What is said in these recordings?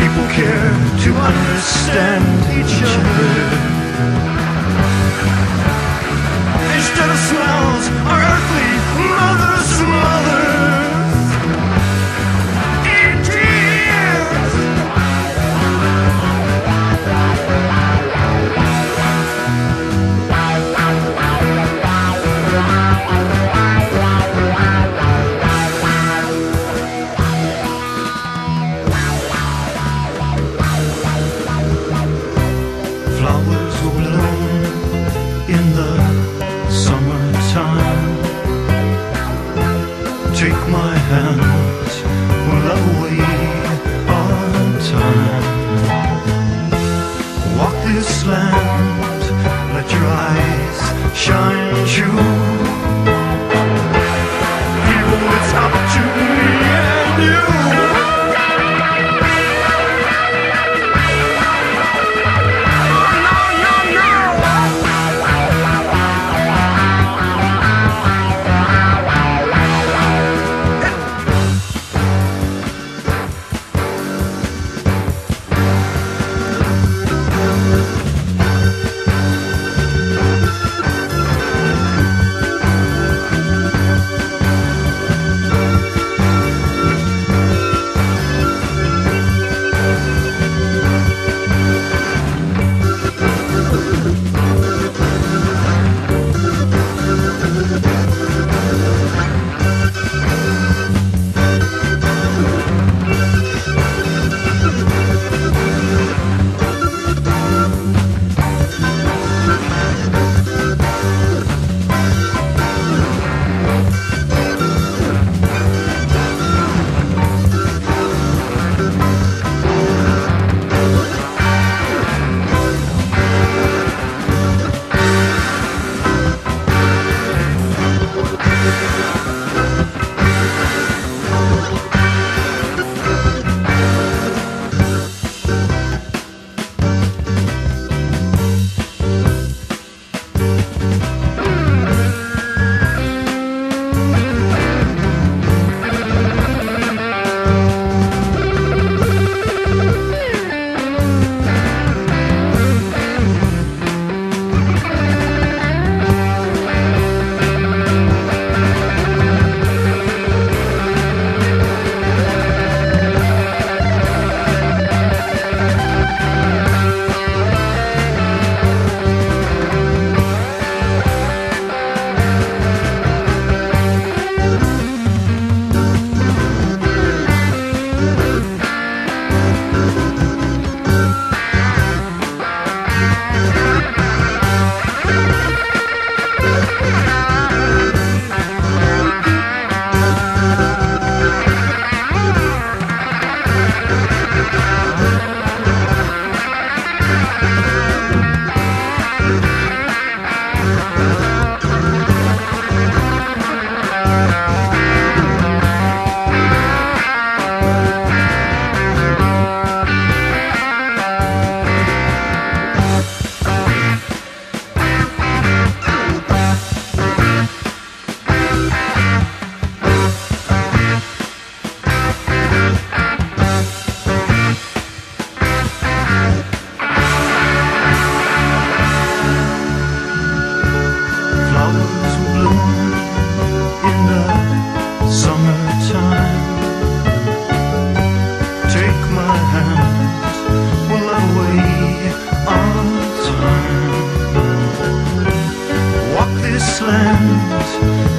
People care to understand each other. Instead of smells, our earthly mothers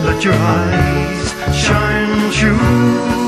Let your eyes shine true.